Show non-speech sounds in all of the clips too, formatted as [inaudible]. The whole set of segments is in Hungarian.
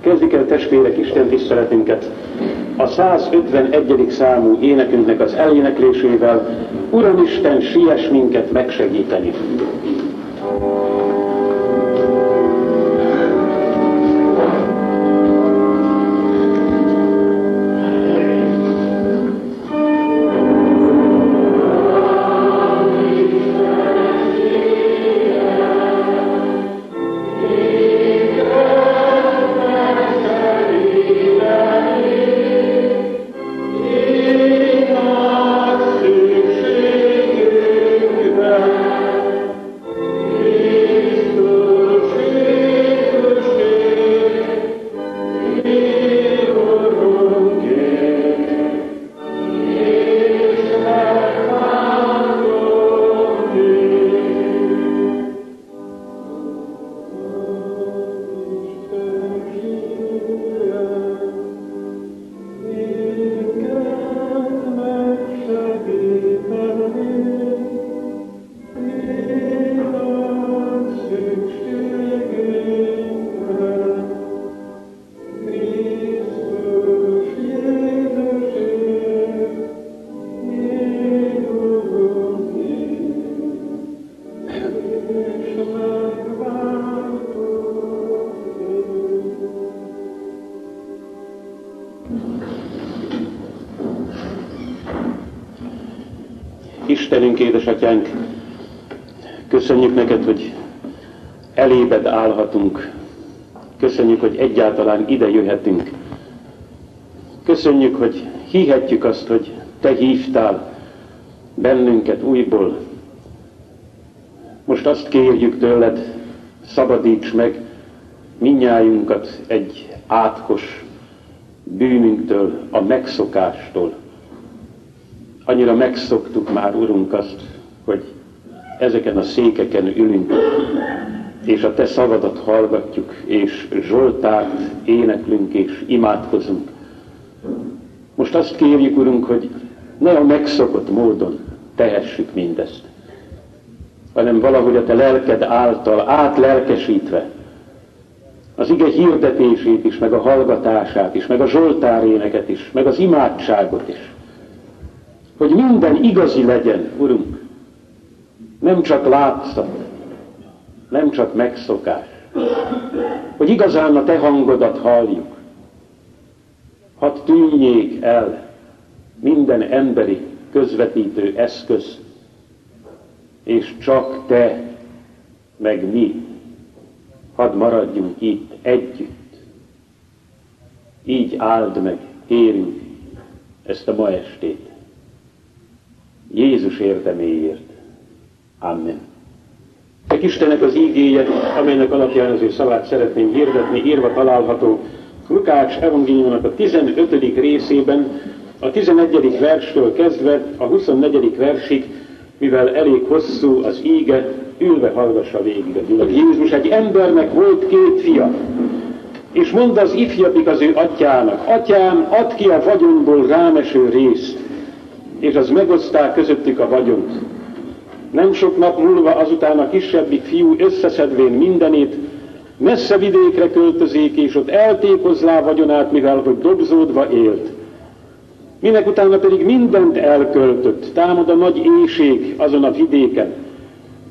Kezdjük el testvérek Isten tiszteletünket a 151. számú énekünknek az eléneklésével. Uram Isten, siess minket megsegíteni! Istenünk, édesatyánk, köszönjük neked, hogy elébed állhatunk. Köszönjük, hogy egyáltalán ide jöhetünk. Köszönjük, hogy hihetjük azt, hogy te hívtál bennünket újból. Most azt kérjük tőled, szabadíts meg minnyájunkat egy átkos bűnünktől, a megszokástól. Annyira megszoktuk már, Urunk, azt, hogy ezeken a székeken ülünk, és a Te szavadat hallgatjuk, és Zsoltárt éneklünk, és imádkozunk. Most azt kérjük, Urunk, hogy ne a megszokott módon tehessük mindezt, hanem valahogy a Te lelked által átlelkesítve az ige hirdetését is, meg a hallgatását is, meg a Zsoltár éneket is, meg az imádságot is, hogy minden igazi legyen, Urunk, nem csak látszat, nem csak megszokás, hogy igazán a Te hangodat halljuk. Hadd tűnjék el minden emberi közvetítő eszköz, és csak Te, meg mi, hadd maradjunk itt együtt. Így áld meg, kérünk ezt a ma estét. Jézus érdeméért. Amen. Egy Istennek az ígéje, amelynek alapján az ő szavát szeretném hirdetni, írva található Lukács evangéliumának a 15. részében, a 11. verstől kezdve a 24. versig, mivel elég hosszú az íge, ülve hallgassa végig a gyülekezet. Jézus egy embernek volt két fia, és mondta az ifjabbik az ő atyának, atyám, add ki a vagyonból rámeső részt, és az megoszták közöttük a vagyont. Nem sok nap múlva azután a kisebbik fiú összeszedvén mindenét, messze vidékre költözik, és ott eltékozlá vagyonát, mivel hogy dobzódva élt. Minek utána pedig mindent elköltött, támad a nagy éjség azon a vidéken,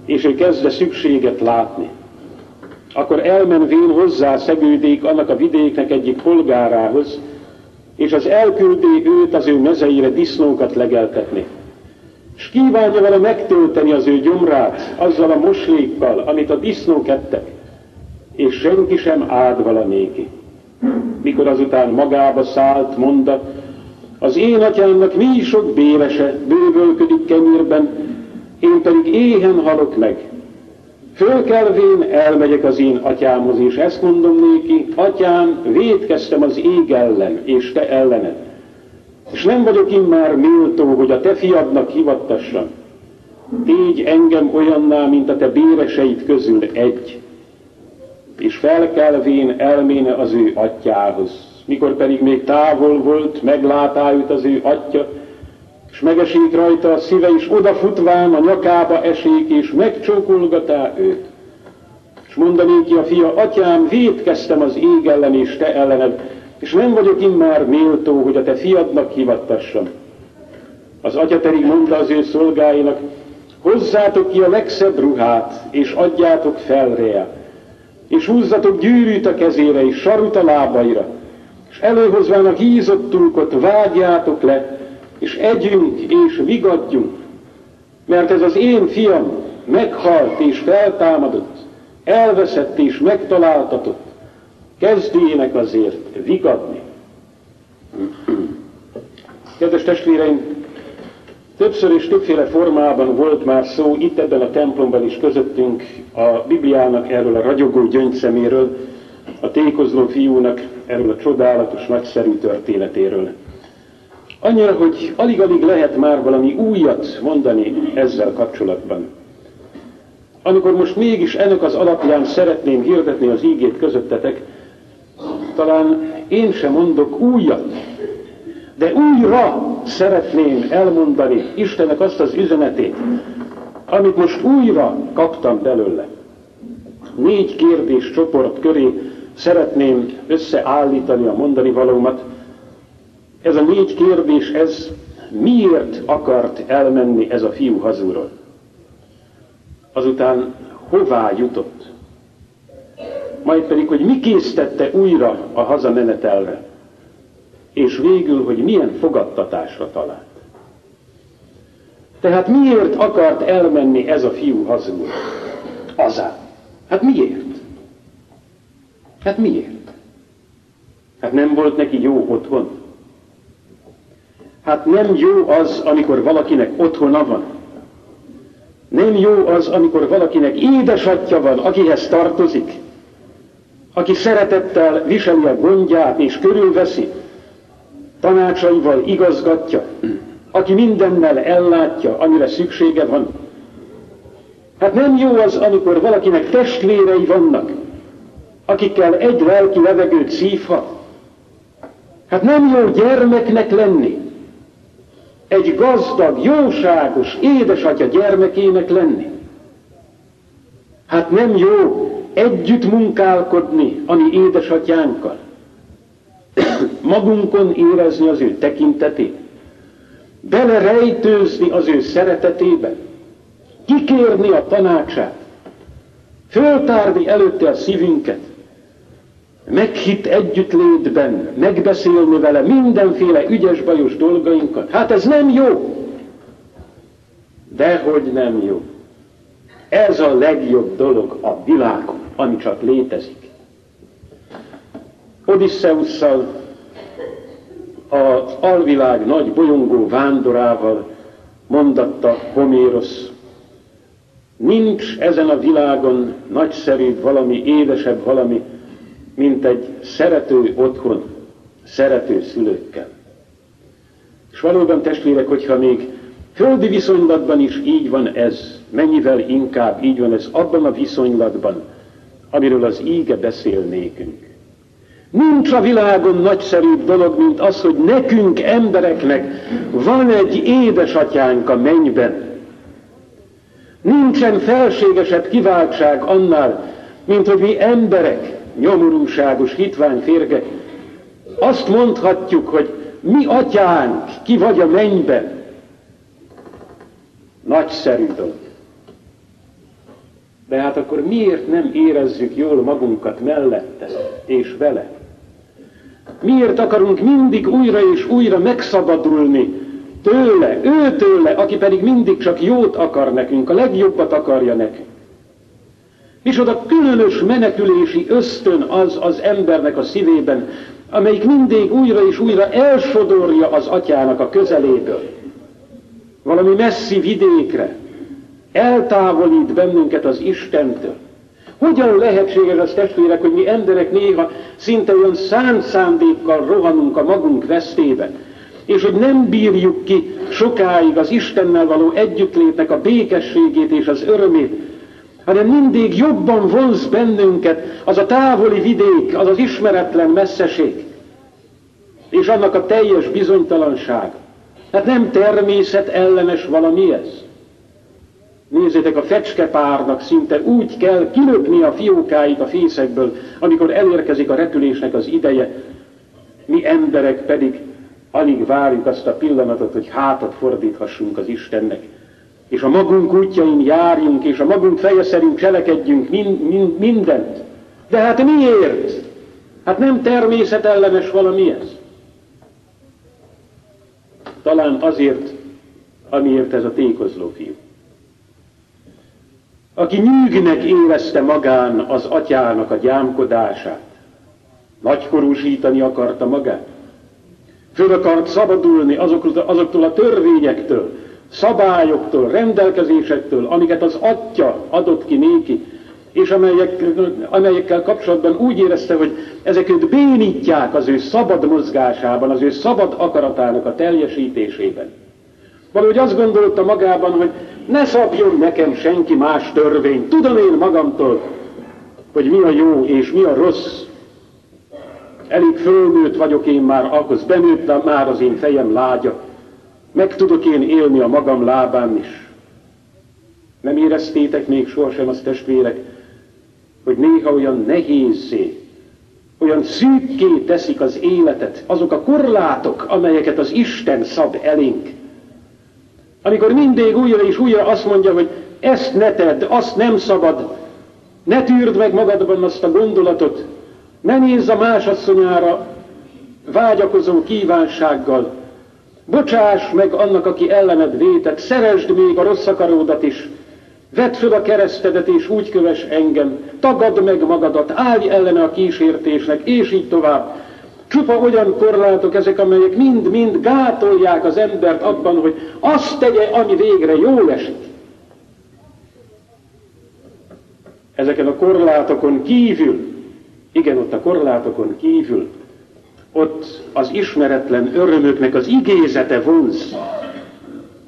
és ő kezdte szükséget látni. Akkor elmenvén hozzá szegődék annak a vidéknek egyik polgárához, és az elküldi őt az ő mezeire disznókat legeltetni. És kívánja vele megtölteni az ő gyomrát azzal a moslékkal, amit a disznók ettek, és senki sem áld vala néki. Mikor azután magába szállt, mondta, az én atyámnak mi sok bérese bővölködik kenyérben, én pedig éhen halok meg. Fölkelvén elmegyek az én atyámhoz, és ezt mondom néki, atyám, védkeztem az ég ellen, és te ellened. És nem vagyok immár méltó, hogy a te fiadnak hivattassam. Tégy engem olyanná, mint a te béreseid közül egy. És felkelvén elméne az ő atyához. Mikor pedig még távol volt, meglátá őt az ő atya, és megesik rajta a szíve, és odafutván a nyakába esik, és megcsókolgatá őt. És mondané ki a fia, atyám, védkeztem az ég ellen és te ellened, és nem vagyok immár méltó, hogy a te fiadnak hivattassam. Az atya pedig mondta az ő szolgáinak, hozzátok ki a legszebb ruhát, és adjátok fel és húzzatok gyűrűt a kezére, és sarut a lábaira, és előhozván a hízott tulkot vágjátok le, és együnk és vigadjunk, mert ez az én fiam meghalt és feltámadott, elveszett és megtaláltatott, kezdjének azért vigadni. Kedves testvéreim, többször és többféle formában volt már szó itt ebben a templomban is közöttünk a Bibliának erről a ragyogó gyöngyszeméről, a tékozló fiúnak erről a csodálatos, nagyszerű történetéről. Annyira, hogy alig-alig lehet már valami újat mondani ezzel kapcsolatban. Amikor most mégis ennek az alapján szeretném hirdetni az ígét közöttetek, talán én sem mondok újat, de újra szeretném elmondani Istennek azt az üzenetét, amit most újra kaptam belőle. Négy kérdés csoport köré szeretném összeállítani a mondani valómat. Ez a négy kérdés, ez miért akart elmenni ez a fiú hazúról? Azután hová jutott? majd pedig, hogy mi késztette újra a hazamenetelre, és végül, hogy milyen fogadtatásra talált. Tehát miért akart elmenni ez a fiú hazul? Azá. Hát miért? Hát miért? Hát nem volt neki jó otthon? Hát nem jó az, amikor valakinek otthona van. Nem jó az, amikor valakinek édesatja van, akihez tartozik aki szeretettel viseli a gondját és körülveszi, tanácsaival igazgatja, aki mindennel ellátja, amire szüksége van. Hát nem jó az, amikor valakinek testvérei vannak, akikkel egy lelki levegőt szívhat. Hát nem jó gyermeknek lenni, egy gazdag, jóságos édesatya gyermekének lenni. Hát nem jó együtt munkálkodni a mi édesatyánkkal, [coughs] magunkon érezni az ő tekintetét, belerejtőzni az ő szeretetébe, kikérni a tanácsát, föltárni előtte a szívünket, meghitt együttlétben, megbeszélni vele mindenféle ügyes-bajos dolgainkat. Hát ez nem jó. Dehogy nem jó. Ez a legjobb dolog a világon, ami csak létezik. Odisseusszal, az alvilág nagy bolyongó vándorával mondatta Homérosz, nincs ezen a világon nagyszerűbb valami, édesebb valami, mint egy szerető otthon, szerető szülőkkel. És valóban testvérek, hogyha még földi viszonylatban is így van ez, mennyivel inkább így van ez abban a viszonylatban, amiről az íge beszél nékünk. Nincs a világon nagyszerűbb dolog, mint az, hogy nekünk, embereknek van egy édesatyánk a mennyben. Nincsen felségesebb kiváltság annál, mint hogy mi emberek, nyomorúságos, hitvány férgek, azt mondhatjuk, hogy mi atyánk, ki vagy a mennyben. Nagyszerű dolog. De hát akkor miért nem érezzük jól magunkat mellette és vele? Miért akarunk mindig újra és újra megszabadulni tőle, ő tőle, aki pedig mindig csak jót akar nekünk, a legjobbat akarja nekünk? Micsoda különös menekülési ösztön az az embernek a szívében, amelyik mindig újra és újra elsodorja az atyának a közeléből. Valami messzi vidékre, eltávolít bennünket az Istentől. Hogyan lehetséges az testvérek, hogy mi emberek néha szinte olyan szánt szándékkal rohanunk a magunk vesztébe, és hogy nem bírjuk ki sokáig az Istennel való együttlétnek a békességét és az örömét, hanem mindig jobban vonz bennünket az a távoli vidék, az az ismeretlen messzeség, és annak a teljes bizonytalanság. Hát nem természet ellenes valami ez. Nézzétek, a fecskepárnak szinte úgy kell kilökni a fiókáit a fészekből, amikor elérkezik a repülésnek az ideje. Mi emberek pedig alig várjuk azt a pillanatot, hogy hátat fordíthassunk az Istennek. És a magunk útjain járjunk, és a magunk feje szerint cselekedjünk mind, mind, mindent. De hát miért? Hát nem természetellenes valami ez. Talán azért, amiért ez a tékozló fiú. Aki nyűgnek érezte magán az atyának a gyámkodását, nagykorúsítani akarta magát, föl akart szabadulni azoktól, a törvényektől, szabályoktól, rendelkezésektől, amiket az atya adott ki néki, és amelyek, amelyekkel kapcsolatban úgy érezte, hogy ezek őt bénítják az ő szabad mozgásában, az ő szabad akaratának a teljesítésében. Valahogy azt gondolta magában, hogy ne szabjon nekem senki más törvény, tudom én magamtól, hogy mi a jó és mi a rossz. Elég fölnőtt vagyok én már, ahhoz benőtt már az én fejem lágya. Meg tudok én élni a magam lábán is. Nem éreztétek még sohasem azt testvérek, hogy néha olyan nehézé, olyan szűkké teszik az életet, azok a korlátok, amelyeket az Isten szab elénk. Amikor mindig újra és újra azt mondja, hogy ezt ne tedd, azt nem szabad, ne tűrd meg magadban azt a gondolatot, ne nézz a másasszonyára vágyakozó kívánsággal, bocsáss meg annak, aki ellened vétett, szeresd még a rossz akaródat is, Vedd föl a keresztedet, és úgy köves engem, tagadd meg magadat, állj ellene a kísértésnek, és így tovább. Csupa olyan korlátok ezek, amelyek mind-mind gátolják az embert abban, hogy azt tegye, ami végre jól esik. Ezeken a korlátokon kívül, igen, ott a korlátokon kívül, ott az ismeretlen örömöknek az igézete vonz.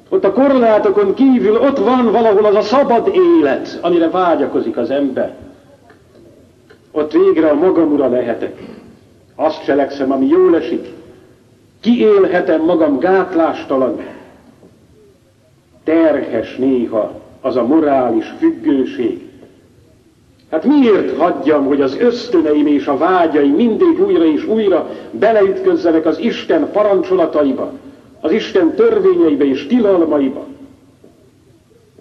Ott a korlátokon kívül ott van valahol az a szabad élet, amire vágyakozik az ember. Ott végre a magam ura lehetek. Azt cselekszem, ami jól esik. Kiélhetem magam gátlástalan. Terhes néha az a morális függőség. Hát miért hagyjam, hogy az ösztöneim és a vágyai mindig újra és újra beleütközzenek az Isten parancsolataiba? az Isten törvényeibe és tilalmaiba.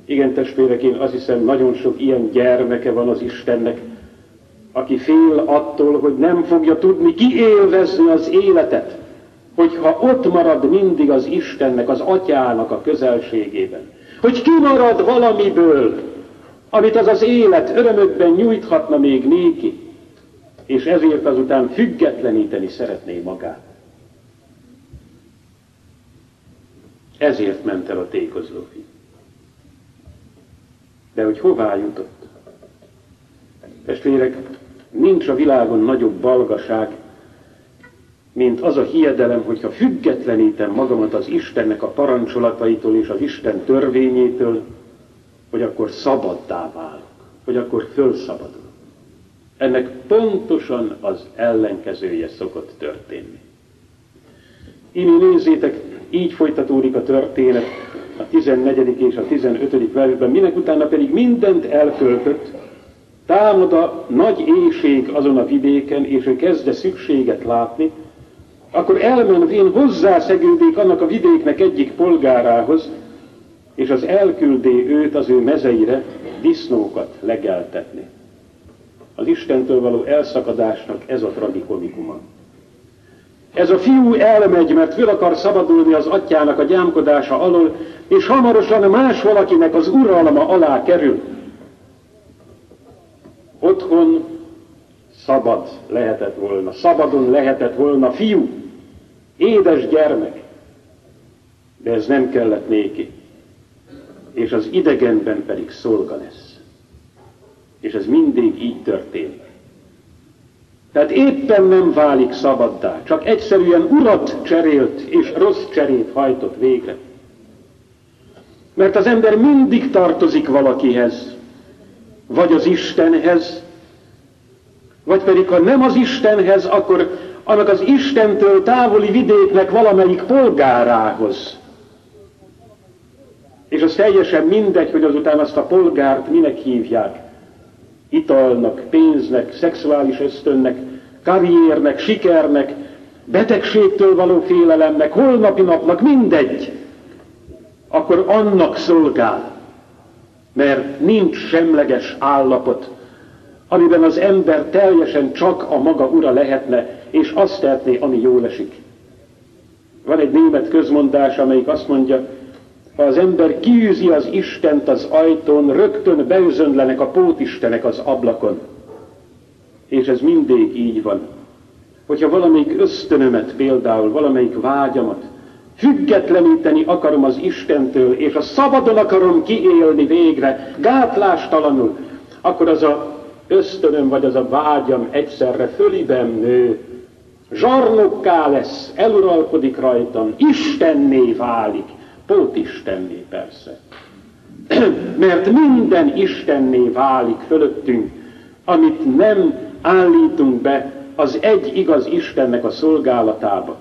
Igen, testvérek, én azt hiszem, nagyon sok ilyen gyermeke van az Istennek, aki fél attól, hogy nem fogja tudni kiélvezni az életet, hogyha ott marad mindig az Istennek, az atyának a közelségében. Hogy kimarad valamiből, amit az az élet örömökben nyújthatna még néki, és ezért azután függetleníteni szeretné magát. Ezért ment el a tékozló fiú. De hogy hová jutott? Testvérek, nincs a világon nagyobb balgaság, mint az a hiedelem, hogyha függetlenítem magamat az Istennek a parancsolataitól és az Isten törvényétől, hogy akkor szabaddá válok, hogy akkor fölszabadul. Ennek pontosan az ellenkezője szokott történni. Imi nézzétek, így folytatódik a történet a 14. és a 15. versben, minek utána pedig mindent elköltött, támad a nagy éjség azon a vidéken, és ő kezdte szükséget látni, akkor elmenvén hozzászegődik annak a vidéknek egyik polgárához, és az elküldé őt az ő mezeire disznókat legeltetni. Az Istentől való elszakadásnak ez a tragikomikuma. Ez a fiú elmegy, mert föl akar szabadulni az atyának a gyámkodása alól, és hamarosan más valakinek az uralma alá kerül. Otthon szabad lehetett volna, szabadon lehetett volna fiú, édes gyermek, de ez nem kellett néki. És az idegenben pedig szolga lesz. És ez mindig így történik. Tehát éppen nem válik szabaddá, csak egyszerűen urat cserélt és rossz cserét hajtott végre. Mert az ember mindig tartozik valakihez, vagy az Istenhez, vagy pedig ha nem az Istenhez, akkor annak az Istentől távoli vidéknek valamelyik polgárához. És az teljesen mindegy, hogy azután azt a polgárt minek hívják. Italnak, pénznek, szexuális ösztönnek, karriernek, sikernek, betegségtől való félelemnek, holnapi napnak, mindegy. Akkor annak szolgál. Mert nincs semleges állapot, amiben az ember teljesen csak a maga ura lehetne, és azt tehetné, ami jól esik. Van egy német közmondás, amelyik azt mondja, ha az ember kiűzi az Istent az ajtón, rögtön beüzönlenek a pótistenek az ablakon. És ez mindig így van. Hogyha valamelyik ösztönömet, például valamelyik vágyamat, függetleníteni akarom az Istentől, és a szabadon akarom kiélni végre, gátlástalanul, akkor az a ösztönöm, vagy az a vágyam egyszerre föliben nő, zsarnokká lesz, eluralkodik rajtam, Istenné válik, pótistenné persze. [clears throat] Mert minden Istenné válik fölöttünk, amit nem állítunk be az egy igaz Istennek a szolgálatába.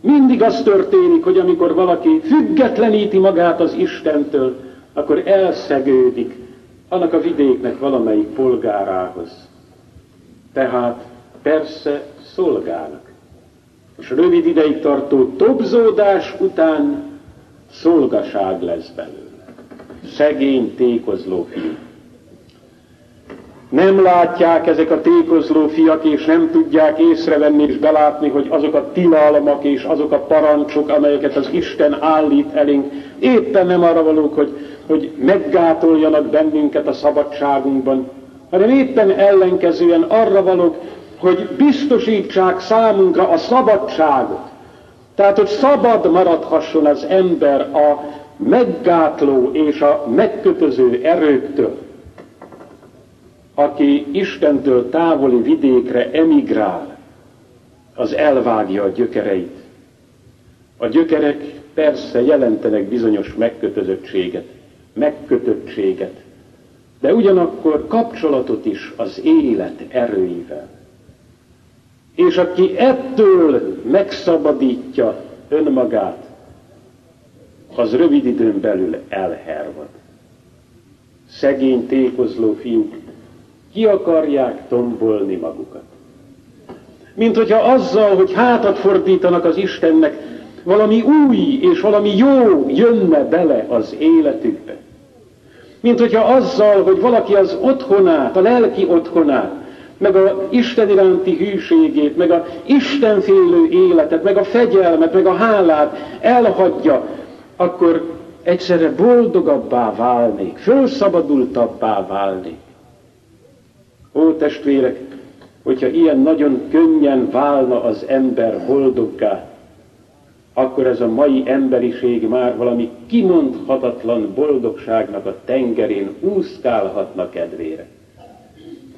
Mindig az történik, hogy amikor valaki függetleníti magát az Istentől, akkor elszegődik annak a vidéknek valamelyik polgárához. Tehát persze szolgálnak. És rövid ideig tartó tobzódás után szolgaság lesz belőle. Szegény tékozló fiú. Nem látják ezek a tékozló fiak, és nem tudják észrevenni és belátni, hogy azok a tilalmak és azok a parancsok, amelyeket az Isten állít elénk, éppen nem arra valók, hogy, hogy meggátoljanak bennünket a szabadságunkban, hanem éppen ellenkezően arra valók, hogy biztosítsák számunkra a szabadságot. Tehát, hogy szabad maradhasson az ember a meggátló és a megkötöző erőktől aki Istentől távoli vidékre emigrál, az elvágja a gyökereit. A gyökerek persze jelentenek bizonyos megkötözöttséget, megkötöttséget, de ugyanakkor kapcsolatot is az élet erőivel. És aki ettől megszabadítja önmagát, az rövid időn belül elhervad. Szegény tékozló fiúk ki akarják tombolni magukat. Mint hogyha azzal, hogy hátat fordítanak az Istennek, valami új és valami jó jönne bele az életükbe. Mint hogyha azzal, hogy valaki az otthonát, a lelki otthonát, meg a Isten iránti hűségét, meg a Istenfélő életet, meg a fegyelmet, meg a hálát elhagyja, akkor egyszerre boldogabbá válnék, fölszabadultabbá válnék. Ó testvérek, hogyha ilyen nagyon könnyen válna az ember boldoggá, akkor ez a mai emberiség már valami kimondhatatlan boldogságnak a tengerén úszkálhatna kedvére.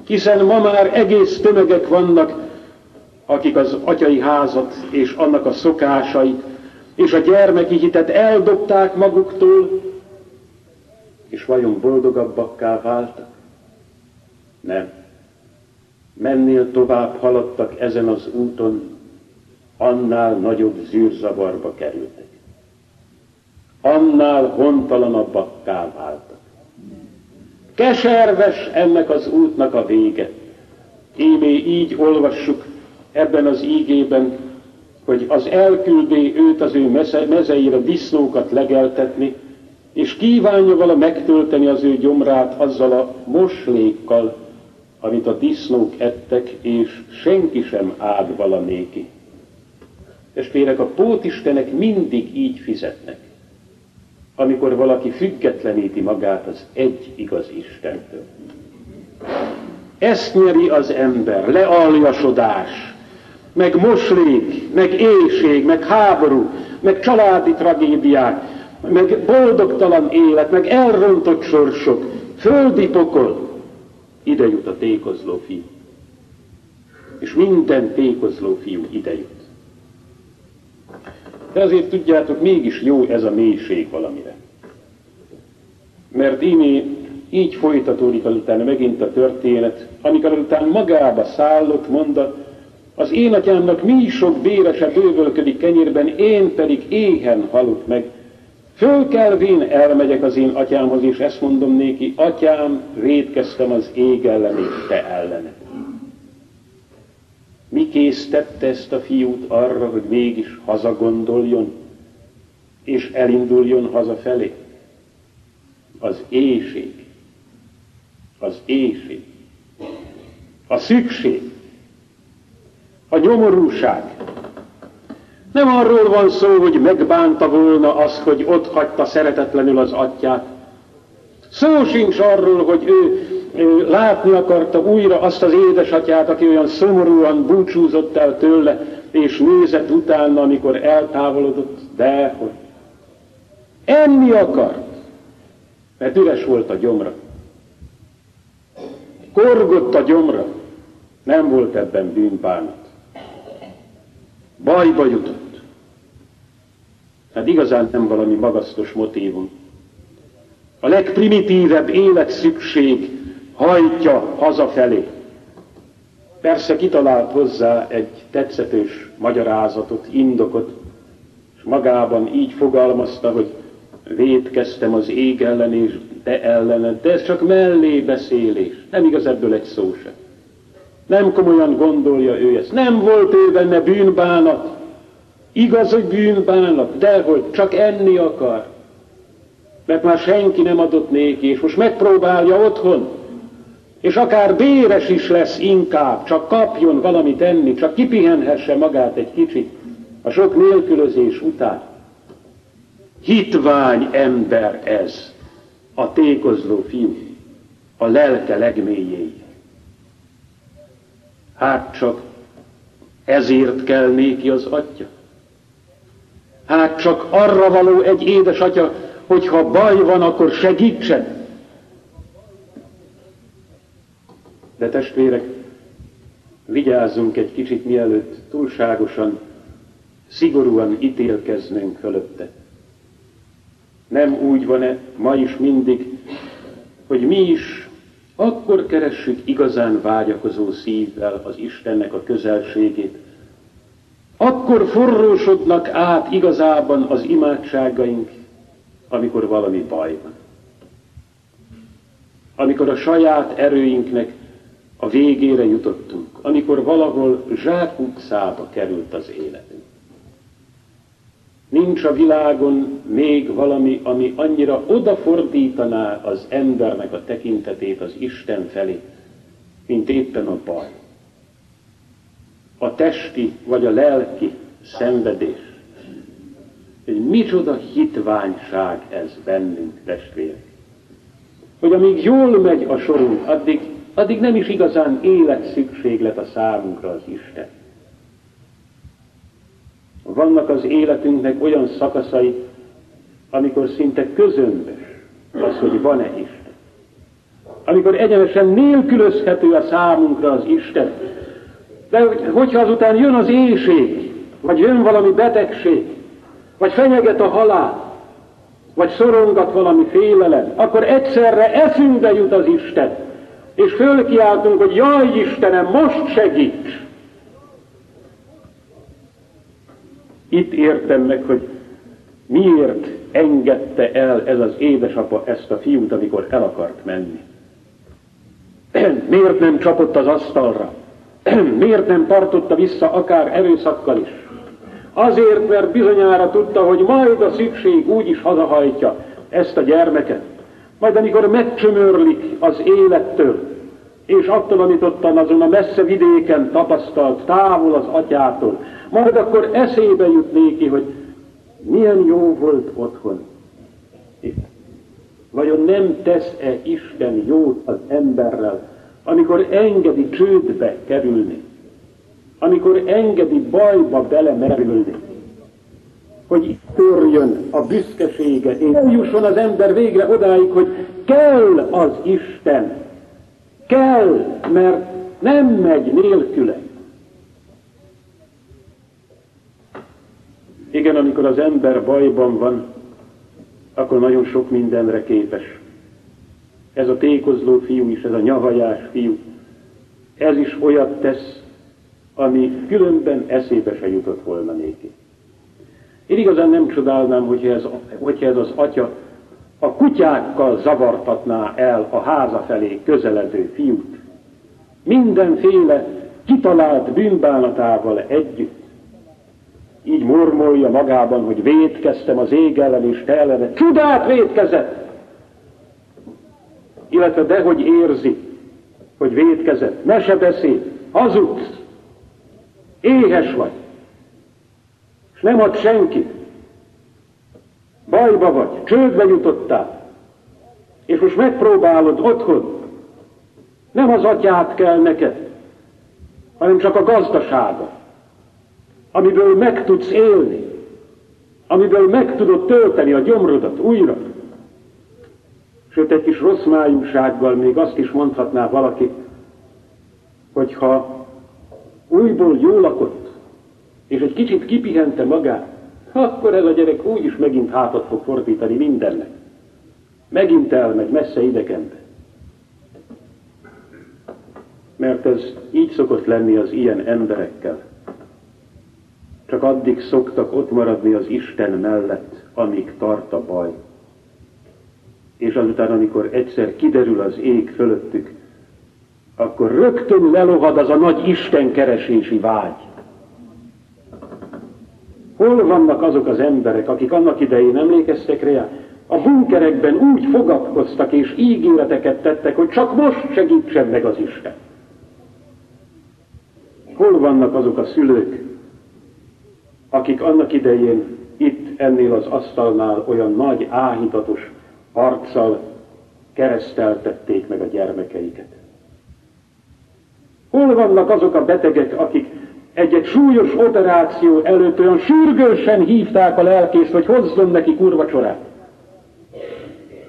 Hiszen ma már egész tömegek vannak, akik az atyai házat és annak a szokásait és a gyermeki hitet eldobták maguktól, és vajon boldogabbakká váltak? Nem mennél tovább haladtak ezen az úton, annál nagyobb zűrzavarba kerültek. Annál hontalanabbakká váltak. Keserves ennek az útnak a vége. Émé így olvassuk ebben az ígében, hogy az elküldé őt az ő mezeire disznókat legeltetni, és kívánja vala megtölteni az ő gyomrát azzal a moslékkal, amit a disznók ettek, és senki sem áld valanéki. Testvérek, a pótistenek mindig így fizetnek, amikor valaki függetleníti magát az egy igaz Istentől. Ezt nyeri az ember, lealjasodás, meg moslék, meg éjség, meg háború, meg családi tragédiák, meg boldogtalan élet, meg elrontott sorsok, földi pokol, ide jut a tékozló fiú. És minden tékozló fiú ide jut. De azért tudjátok, mégis jó ez a mélység valamire. Mert ímé így folytatódik azután megint a történet, amikor azután magába szállott mondat, az én atyámnak mi sok bérese bővölködik kenyérben, én pedig éhen halok meg. Fölkelvén elmegyek az én atyámhoz, és ezt mondom néki, atyám, védkeztem az ég ellen és te ellenet. Mi késztette ezt a fiút arra, hogy mégis hazagondoljon, és elinduljon hazafelé? Az éjség. Az éjség. A szükség. A nyomorúság. Nem arról van szó, hogy megbánta volna azt, hogy ott hagyta szeretetlenül az atyát. Szó sincs arról, hogy ő látni akarta újra azt az édesatyát, aki olyan szomorúan búcsúzott el tőle, és nézett utána, amikor eltávolodott, de hogy enni akart, mert üres volt a gyomra. Korgott a gyomra, nem volt ebben bűnbánat. Bajba jutott. Hát igazán nem valami magasztos motívum. A legprimitívebb életszükség hajtja hazafelé. Persze kitalált hozzá egy tetszetős magyarázatot, indokot, és magában így fogalmazta, hogy védkeztem az ég ellen és te ellened, de ez csak mellé beszélés, nem igaz ebből egy szó sem. Nem komolyan gondolja ő ezt. Nem volt ő benne bűnbánat. Igaz, hogy bűnbánat, de hogy csak enni akar. Mert már senki nem adott néki, és most megpróbálja otthon. És akár béres is lesz inkább, csak kapjon valamit enni, csak kipihenhesse magát egy kicsit a sok nélkülözés után. Hitvány ember ez, a tékozló fiú, a lelke legmélyéig. Hát csak ezért kell néki az atya. Hát csak arra való egy édesatya, hogyha baj van, akkor segítsen. De testvérek, vigyázzunk egy kicsit mielőtt túlságosan, szigorúan ítélkeznünk fölötte. Nem úgy van-e ma is mindig, hogy mi is akkor keressük igazán vágyakozó szívvel az Istennek a közelségét. Akkor forrósodnak át igazában az imádságaink, amikor valami baj van. Amikor a saját erőinknek a végére jutottunk, amikor valahol zsákutcába került az életünk. Nincs a világon még valami, ami annyira odafordítaná az embernek a tekintetét az Isten felé, mint éppen a baj. A testi vagy a lelki szenvedés. Egy micsoda hitványság ez bennünk, testvérek. Hogy amíg jól megy a sorunk, addig, addig nem is igazán életszükséglet a számunkra az Isten. Vannak az életünknek olyan szakaszai, amikor szinte közömbös az, hogy van-e Isten. Amikor egyenesen nélkülözhető a számunkra az Isten. De hogyha azután jön az éjség, vagy jön valami betegség, vagy fenyeget a halál, vagy szorongat valami félelem, akkor egyszerre eszünkbe jut az Isten, és fölkiáltunk, hogy jaj Istenem, most segíts! Itt értem meg, hogy miért engedte el ez az édesapa ezt a fiút, amikor el akart menni. Miért nem csapott az asztalra? Miért nem tartotta vissza akár erőszakkal is? Azért, mert bizonyára tudta, hogy majd a szükség úgy is hazahajtja ezt a gyermeket. Majd amikor megcsömörlik az élettől, és attól, amit ottan azon a messze vidéken tapasztalt, távol az atyától, majd akkor eszébe jut néki, hogy milyen jó volt otthon. Vajon nem tesz-e Isten jót az emberrel, amikor engedi csődbe kerülni, amikor engedi bajba belemerülni, hogy törjön a büszkesége, és eljusson az ember végre odáig, hogy kell az Isten, kell, mert nem megy nélküle. Igen, amikor az ember bajban van, akkor nagyon sok mindenre képes. Ez a tékozló fiú is, ez a nyavajás fiú, ez is olyat tesz, ami különben eszébe se jutott volna néki. Én igazán nem csodálnám, hogyha ez, hogyha ez az atya a kutyákkal zavartatná el a háza felé közeledő fiút. Mindenféle kitalált bűnbánatával együtt. Így mormolja magában, hogy védkeztem az ég ellen és te ellene. Csodát védkezett! Illetve dehogy érzi, hogy védkezett. Mese beszéd, hazudsz, éhes vagy, nem ad senki. Bajba vagy, csődbe jutottál, és most megpróbálod otthon. Nem az atyát kell neked, hanem csak a gazdasága, amiből meg tudsz élni, amiből meg tudod tölteni a gyomrodat újra. Sőt, egy kis rossz májúsággal még azt is mondhatná valaki, hogyha újból jól lakott, és egy kicsit kipihente magát, akkor ez a gyerek úgyis megint hátat fog fordítani mindennek. Megint elmegy messze idegenbe. Mert ez így szokott lenni az ilyen emberekkel. Csak addig szoktak ott maradni az Isten mellett, amíg tart a baj. És azután, amikor egyszer kiderül az ég fölöttük, akkor rögtön lelohad az a nagy Isten keresési vágy. Hol vannak azok az emberek, akik annak idején emlékeztek rá, a bunkerekben úgy fogadkoztak és ígéreteket tettek, hogy csak most segítsen meg az Isten. Hol vannak azok a szülők, akik annak idején itt ennél az asztalnál olyan nagy áhítatos arccal kereszteltették meg a gyermekeiket? Hol vannak azok a betegek, akik egy-egy súlyos operáció előtt olyan sürgősen hívták a lelkészt, hogy hozzon neki kurvacsorát?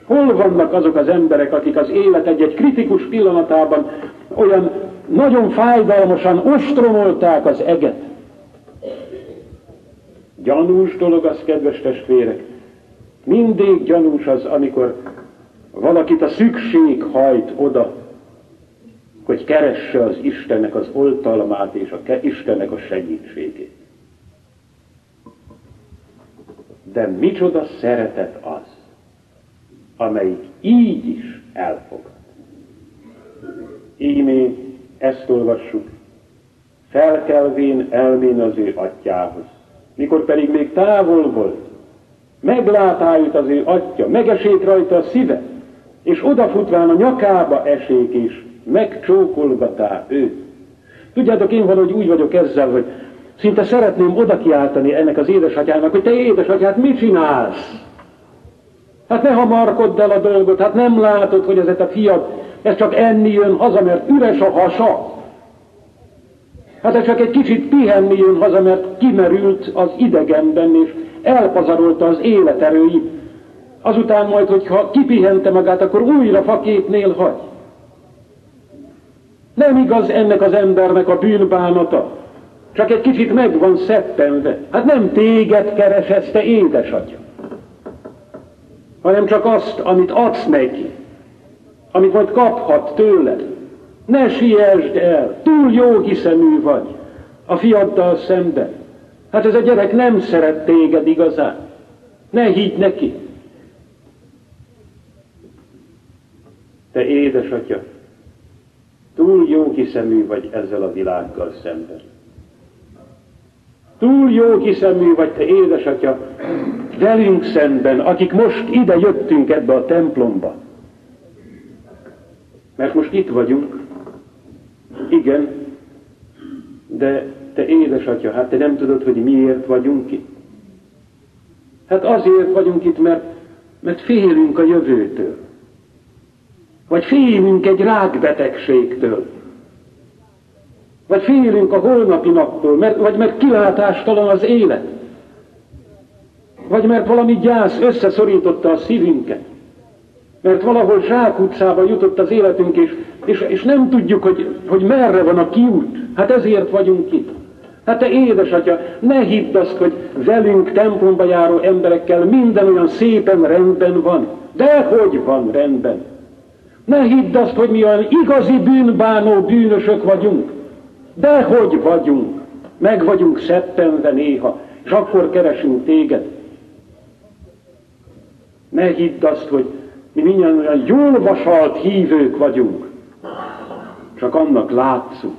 Hol vannak azok az emberek, akik az élet egy-egy kritikus pillanatában olyan nagyon fájdalmasan ostromolták az eget? Gyanús dolog az, kedves testvérek. Mindig gyanús az, amikor valakit a szükség hajt oda, hogy keresse az Istennek az oltalmát és a Istennek a segítségét. De micsoda szeretet az, amelyik így is elfogad. Ímé ezt olvassuk, felkelvén elmén az ő atyához, mikor pedig még távol volt, meglátájút az ő atya, megesék rajta a szíve, és odafutván a nyakába esék, és megcsókolgatá őt. Tudjátok, én valahogy úgy vagyok ezzel, hogy szinte szeretném oda kiáltani ennek az édesatyának, hogy te édesatyát, mit csinálsz? Hát ne hamarkodd el a dolgot, hát nem látod, hogy ez a fiad, ez csak enni jön haza, mert üres a hasa. Hát ez csak egy kicsit pihenni jön haza, mert kimerült az idegenben, és elpazarolta az életerőit. Azután majd, hogyha kipihente magát, akkor újra faképnél hagy. Nem igaz ennek az embernek a bűnbánata. Csak egy kicsit meg van szeppenve. Hát nem téged keres te édesatya. Hanem csak azt, amit adsz neki. Amit majd kaphat tőled. Ne siesd el, túl jó hiszemű vagy a fiaddal szemben. Hát ez a gyerek nem szeret téged igazán. Ne higgy neki. Te édesatya, Túl jó hiszemű vagy ezzel a világgal szemben. Túl jó hiszemű vagy te édesatya velünk szemben, akik most ide jöttünk ebbe a templomba. Mert most itt vagyunk, igen, de te édesatya, hát te nem tudod, hogy miért vagyunk itt. Hát azért vagyunk itt, mert, mert félünk a jövőtől. Vagy félünk egy rákbetegségtől. Vagy félünk a holnapi naptól, mert, vagy mert kilátástalan az élet. Vagy mert valami gyász összeszorította a szívünket. Mert valahol zsákutcába jutott az életünk, és, és, és nem tudjuk, hogy, hogy merre van a kiút. Hát ezért vagyunk itt. Hát te édesatya, ne hidd azt, hogy velünk templomba járó emberekkel minden olyan szépen rendben van. De hogy van rendben? Ne hidd azt, hogy mi olyan igazi bűnbánó bűnösök vagyunk. De hogy vagyunk? Meg vagyunk szeppenve néha, és akkor keresünk téged. Ne hidd azt, hogy mi mindjárt olyan jól vasalt hívők vagyunk, csak annak látszunk.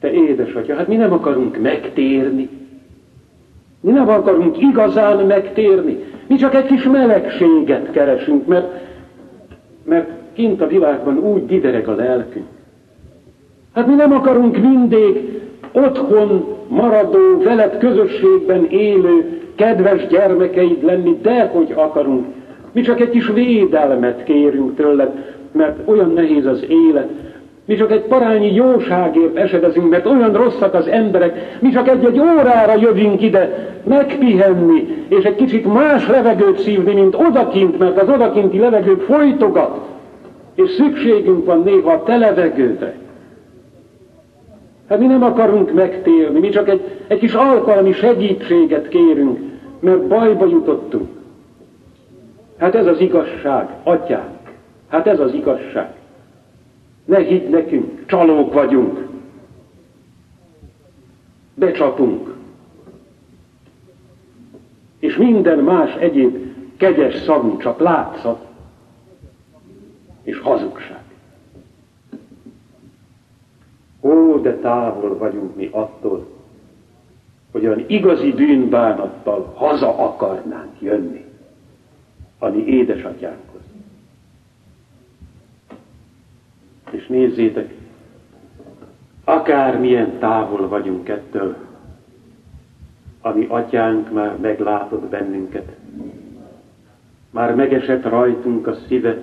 Te édesatya, hát mi nem akarunk megtérni. Mi nem akarunk igazán megtérni. Mi csak egy kis melegséget keresünk, mert, mert kint a világban úgy didereg a lelkünk. Hát mi nem akarunk mindig otthon maradó, veled közösségben élő, kedves gyermekeid lenni, de hogy akarunk. Mi csak egy kis védelmet kérünk tőled, mert olyan nehéz az élet. Mi csak egy parányi jóságért esedezünk, mert olyan rosszak az emberek. Mi csak egy-egy órára jövünk ide megpihenni, és egy kicsit más levegőt szívni, mint odakint, mert az odakinti levegő folytogat, és szükségünk van néha a te levegőre. Hát mi nem akarunk megtérni, mi csak egy, egy kis alkalmi segítséget kérünk, mert bajba jutottunk. Hát ez az igazság, atyánk. Hát ez az igazság. Ne higgy nekünk, csalók vagyunk. Becsapunk. És minden más egyéb kegyes szavú csak látszat és hazugság. Ó, de távol vagyunk mi attól, hogy olyan igazi bűnbánattal haza akarnánk jönni a mi És nézzétek, akármilyen távol vagyunk ettől, ami atyánk már meglátott bennünket, már megesett rajtunk a szíve,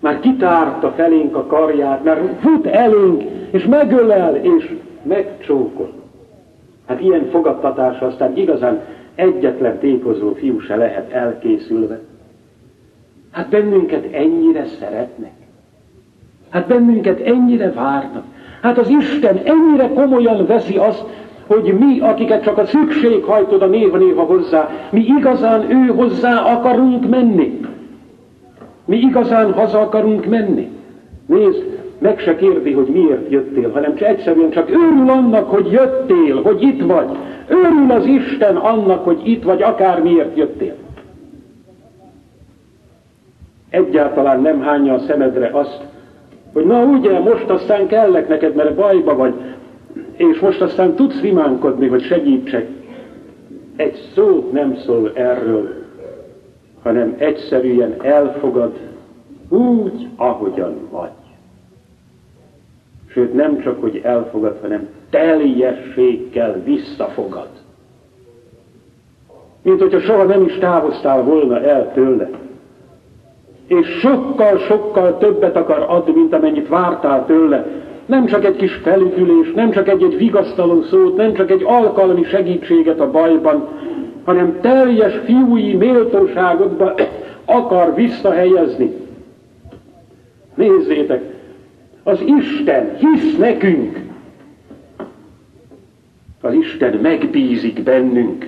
már kitárta felénk a karját, már fut elénk, és megölel, és megcsókol. Hát ilyen fogadtatásra aztán igazán egyetlen tékozó fiú se lehet elkészülve. Hát bennünket ennyire szeretnek. Hát bennünket ennyire várnak. Hát az Isten ennyire komolyan veszi azt, hogy mi, akiket csak a szükség hajtod a néva-néva hozzá, mi igazán ő hozzá akarunk menni. Mi igazán haza akarunk menni. Nézd, meg se kérdi, hogy miért jöttél, hanem csak egyszerűen csak örül annak, hogy jöttél, hogy itt vagy. Örül az Isten annak, hogy itt vagy, akár miért jöttél. Egyáltalán nem hányja a szemedre azt, hogy na ugye, most aztán kellek neked, mert bajba vagy, és most aztán tudsz rimánkodni, hogy segítsek. Egy szót nem szól erről, hanem egyszerűen elfogad úgy, ahogyan vagy. Sőt, nem csak, hogy elfogad, hanem teljességgel visszafogad. Mint hogyha soha nem is távoztál volna el tőle. És sokkal-sokkal többet akar adni, mint amennyit vártál tőle. Nem csak egy kis felüdülés, nem csak egy-egy vigasztaló szót, nem csak egy alkalmi segítséget a bajban, hanem teljes fiúi méltóságodba akar visszahelyezni. Nézzétek, az Isten hisz nekünk. Az Isten megbízik bennünk.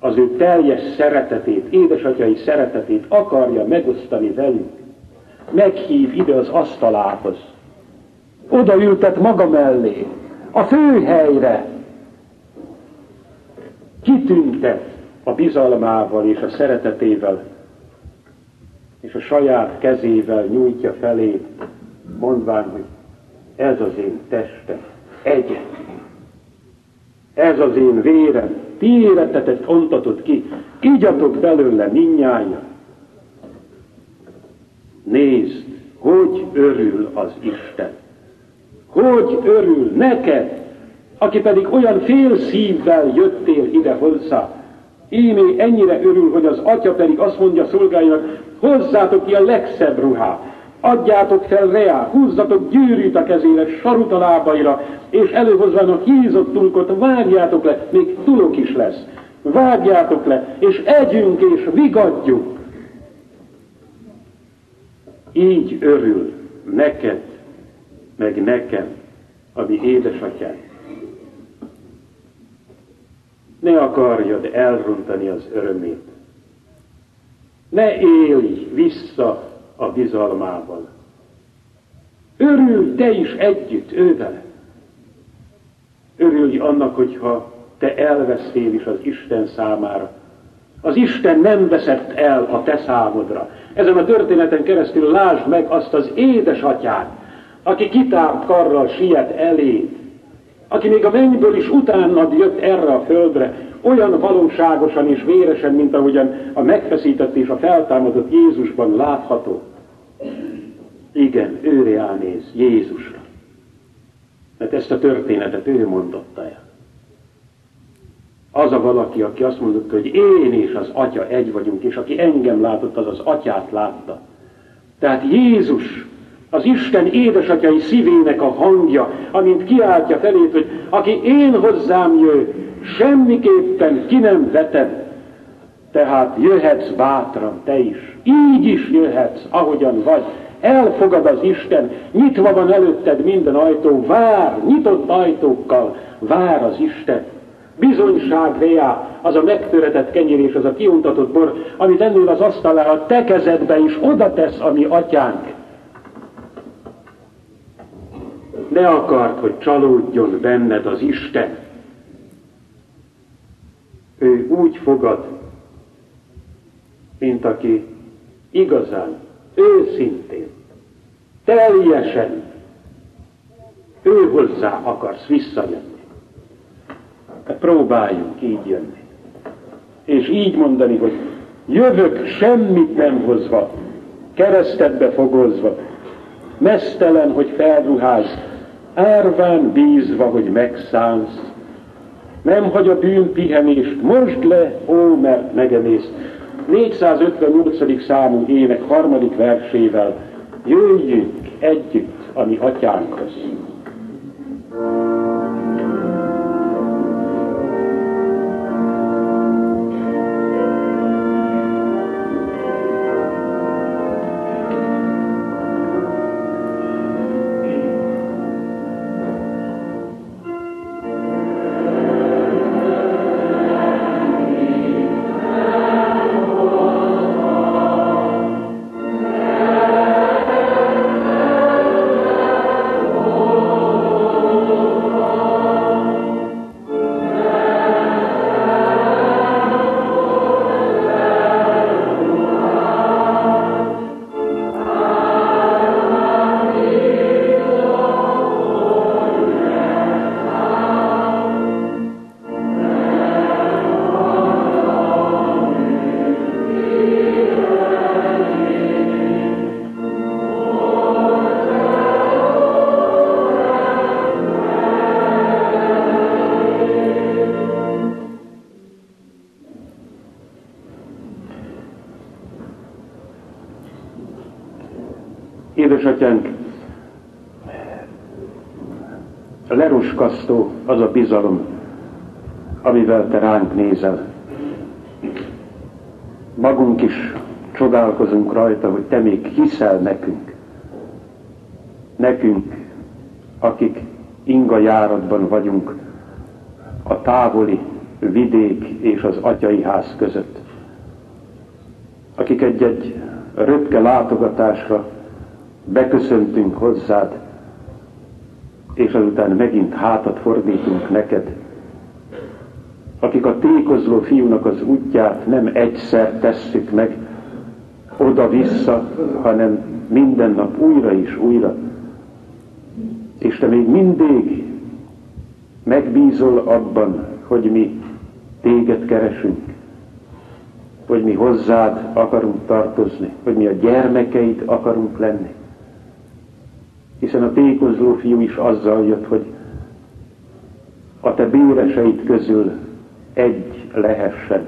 Az ő teljes szeretetét, édesatyai szeretetét akarja megosztani velünk. Meghív ide az asztalához. Oda ültet maga mellé, a főhelyre. Kitüntet a bizalmával és a szeretetével és a saját kezével nyújtja felé, mondván, hogy ez az én testem, egyet. Ez az én vérem, ti életetet ontatott ki, igyatok belőle minnyáján. Nézd, hogy örül az Isten. Hogy örül neked, aki pedig olyan fél szívvel jöttél ide hozzá. Ímé ennyire örül, hogy az atya pedig azt mondja szolgájának, hozzátok ki a legszebb ruhát, adjátok fel reá, húzzatok gyűrűt a kezére, sarut a lábaira, és előhozzának hízott tulkot, vágjátok le, még tulok is lesz. Vágjátok le, és együnk és vigadjuk. Így örül neked, meg nekem, a mi édesatyánk. Ne akarjad elrontani az örömét. Ne élj vissza a bizalmával. Örülj te is együtt ővel. Örülj annak, hogyha te elvesztél is az Isten számára. Az Isten nem veszett el a te számodra. Ezen a történeten keresztül lásd meg azt az édesatyát, aki kitárt karral siet elé, aki még a mennyből is utánad jött erre a földre, olyan valóságosan és véresen, mint ahogyan a megfeszített és a feltámadott Jézusban látható. Igen, őre elnéz, Jézusra. Mert ezt a történetet ő mondotta el. Az a valaki, aki azt mondotta, hogy én és az Atya egy vagyunk, és aki engem látott, az az Atyát látta. Tehát Jézus az Isten édesatyai szívének a hangja, amint kiáltja felét, hogy aki én hozzám jő, semmiképpen ki nem veted, tehát jöhetsz bátran te is, így is jöhetsz, ahogyan vagy, elfogad az Isten, nyitva van előtted minden ajtó, vár, nyitott ajtókkal, vár az Isten. Bizonyság reá, az a megtöretett kenyér és az a kiuntatott bor, amit ennél az asztalára a te kezedbe is oda tesz, ami atyánk. Ne akart, hogy csalódjon benned az Isten. Ő úgy fogad, mint aki igazán, őszintén, teljesen ő hozzá akarsz visszajönni. Próbáljunk így jönni. És így mondani, hogy jövök semmit nem hozva, keresztedbe fogozva, mesztelen, hogy felruház, árván bízva, hogy megszánsz. Nem hagy a bűn pihenést, most le, ó, mert megemész. 458. számú ének harmadik versével jöjjünk együtt a mi atyánkhoz. Bizalom, amivel te ránk nézel. Magunk is csodálkozunk rajta, hogy te még hiszel nekünk. Nekünk, akik inga járatban vagyunk, a távoli vidék és az atyai ház között. Akik egy-egy röpke látogatásra beköszöntünk hozzád, és azután megint hátat fordítunk neked, akik a tékozló fiúnak az útját nem egyszer tesszük meg oda-vissza, hanem minden nap újra és újra. És te még mindig megbízol abban, hogy mi téged keresünk, hogy mi hozzád akarunk tartozni, hogy mi a gyermekeid akarunk lenni hiszen a tékozló fiú is azzal jött, hogy a te béreseid közül egy lehessen,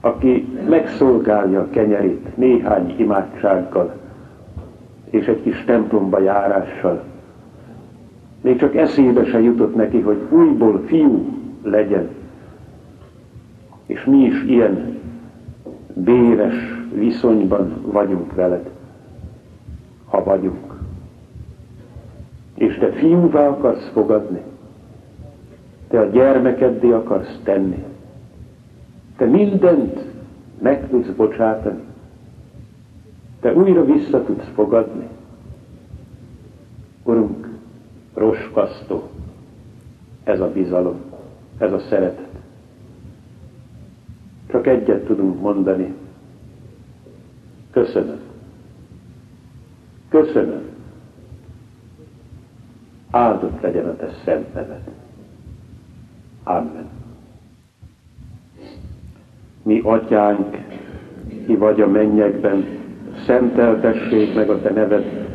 aki megszolgálja a kenyerét néhány imádsággal és egy kis templomba járással. Még csak eszébe se jutott neki, hogy újból fiú legyen. És mi is ilyen béres viszonyban vagyunk veled, ha vagyunk és te fiúvá akarsz fogadni, te a gyermekeddé akarsz tenni, te mindent meg tudsz bocsátani, te újra vissza tudsz fogadni. Urunk, roskasztó, ez a bizalom, ez a szeretet. Csak egyet tudunk mondani. Köszönöm. Köszönöm. Áldott legyen a te szent neved. Amen. Mi atyánk, ki vagy a mennyekben, szenteltessék meg a te neved,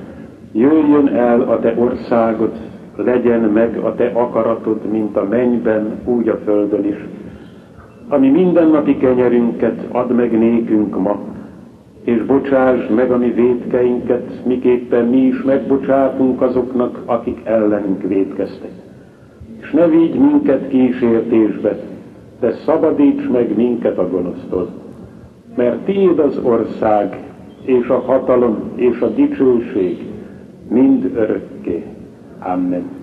jöjjön el a te országod, legyen meg a te akaratod, mint a mennyben, úgy a földön is. Ami mindennapi kenyerünket add meg nékünk ma, és bocsásd meg a mi védkeinket, miképpen mi is megbocsátunk azoknak, akik ellenünk védkeztek. És ne vigy minket kísértésbe, de szabadíts meg minket a gonosztól. Mert tiéd az ország, és a hatalom, és a dicsőség, mind örökké. Amen.